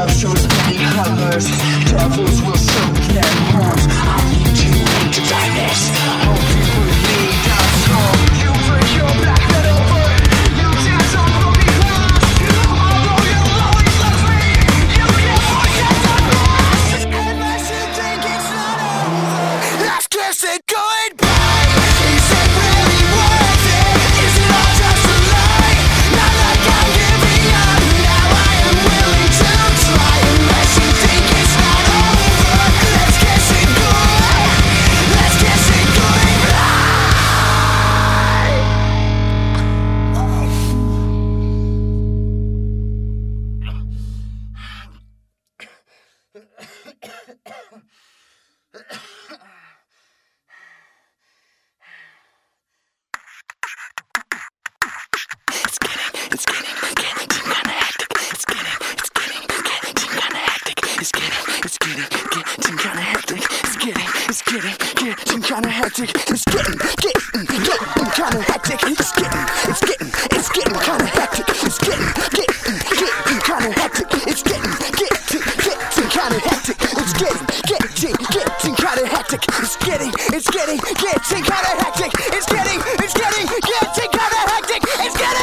love shows many colors. Devils will soak their horns. I need you into darkness. Hope you believe I'm. You break your black metal foot. You dance on the glass. Although you always love me, you can't forget the past. Think it's not over. Let's kiss and go. getting, getting kind of hectic. It's getting, getting, getting kind of hectic. It's getting, it's getting, it's getting kind of hectic. It's getting, getting, getting kind of hectic. It's getting, getting, getting kind of hectic. It's getting, getting, getting kind of hectic. It's getting, it's getting, getting kind of hectic. It's getting, it's getting, getting kind of hectic. It's getting.